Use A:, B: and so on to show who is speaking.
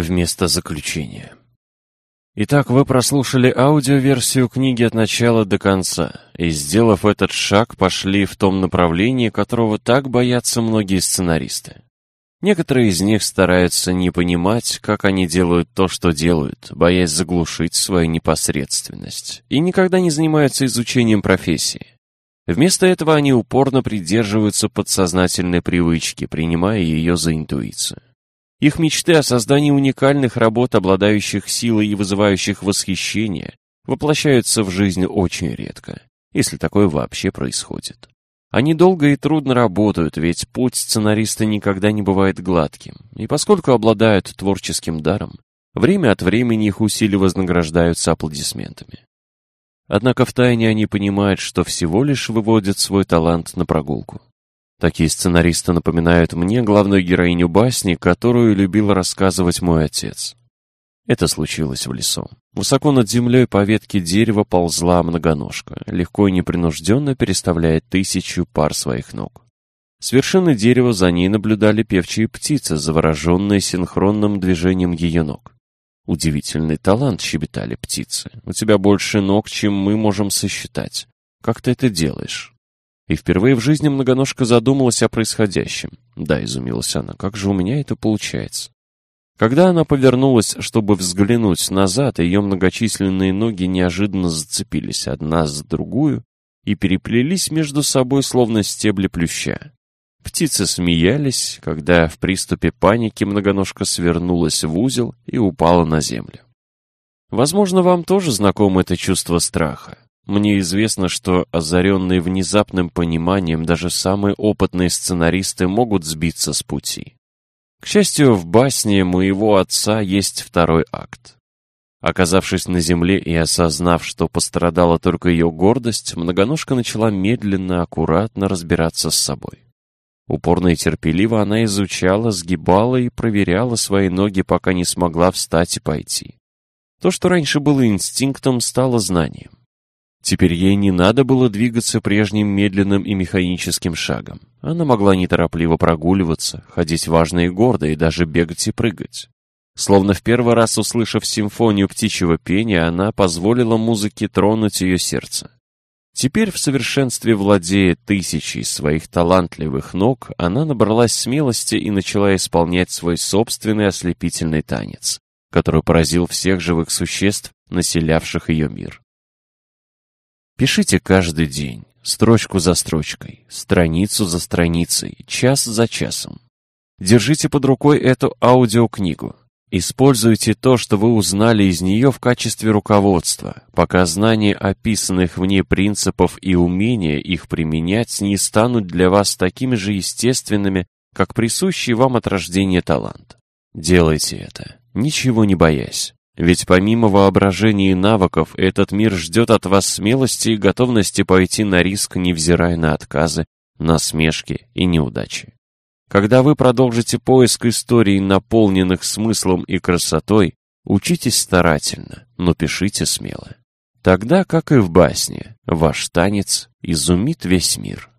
A: вместо заключения. Итак, вы прослушали аудиоверсию книги от начала до конца, и, сделав этот шаг, пошли в том направлении, которого так боятся многие сценаристы. Некоторые из них стараются не понимать, как они делают то, что делают, боясь заглушить свою непосредственность, и никогда не занимаются изучением профессии. Вместо этого они упорно придерживаются подсознательной привычки, принимая ее за интуицию. Их мечты о создании уникальных работ, обладающих силой и вызывающих восхищение, воплощаются в жизнь очень редко, если такое вообще происходит. Они долго и трудно работают, ведь путь сценариста никогда не бывает гладким, и поскольку обладают творческим даром, время от времени их усилия вознаграждаются аплодисментами. Однако втайне они понимают, что всего лишь выводят свой талант на прогулку. Такие сценаристы напоминают мне главную героиню басни, которую любил рассказывать мой отец. Это случилось в лесу. Высоко над землей по ветке дерева ползла многоножка, легко и непринужденно переставляя тысячу пар своих ног. С вершины дерева за ней наблюдали певчие птицы, завороженные синхронным движением ее ног. «Удивительный талант», — щебетали птицы. «У тебя больше ног, чем мы можем сосчитать. Как ты это делаешь?» И впервые в жизни многоножка задумалась о происходящем. Да, изумилась она, как же у меня это получается? Когда она повернулась, чтобы взглянуть назад, ее многочисленные ноги неожиданно зацепились одна за другую и переплелись между собой, словно стебли плюща. Птицы смеялись, когда в приступе паники многоножка свернулась в узел и упала на землю. Возможно, вам тоже знакомо это чувство страха. Мне известно, что озаренные внезапным пониманием даже самые опытные сценаристы могут сбиться с пути. К счастью, в басне моего отца есть второй акт. Оказавшись на земле и осознав, что пострадала только ее гордость, многоножка начала медленно, аккуратно разбираться с собой. Упорно и терпеливо она изучала, сгибала и проверяла свои ноги, пока не смогла встать и пойти. То, что раньше было инстинктом, стало знанием. Теперь ей не надо было двигаться прежним медленным и механическим шагом. Она могла неторопливо прогуливаться, ходить важно и гордо, и даже бегать и прыгать. Словно в первый раз услышав симфонию птичьего пения, она позволила музыке тронуть ее сердце. Теперь в совершенстве владея тысячей своих талантливых ног, она набралась смелости и начала исполнять свой собственный ослепительный танец, который поразил всех живых существ, населявших ее мир. Пишите каждый день, строчку за строчкой, страницу за страницей, час за часом. Держите под рукой эту аудиокнигу. Используйте то, что вы узнали из нее в качестве руководства, пока знания описанных в ней принципов и умения их применять не станут для вас такими же естественными, как присущий вам от рождения талант. Делайте это, ничего не боясь. Ведь помимо воображения и навыков, этот мир ждет от вас смелости и готовности пойти на риск, невзирая на отказы, насмешки и неудачи. Когда вы продолжите поиск историй, наполненных смыслом и красотой, учитесь старательно, но пишите смело. Тогда, как и в басне, ваш танец изумит весь мир.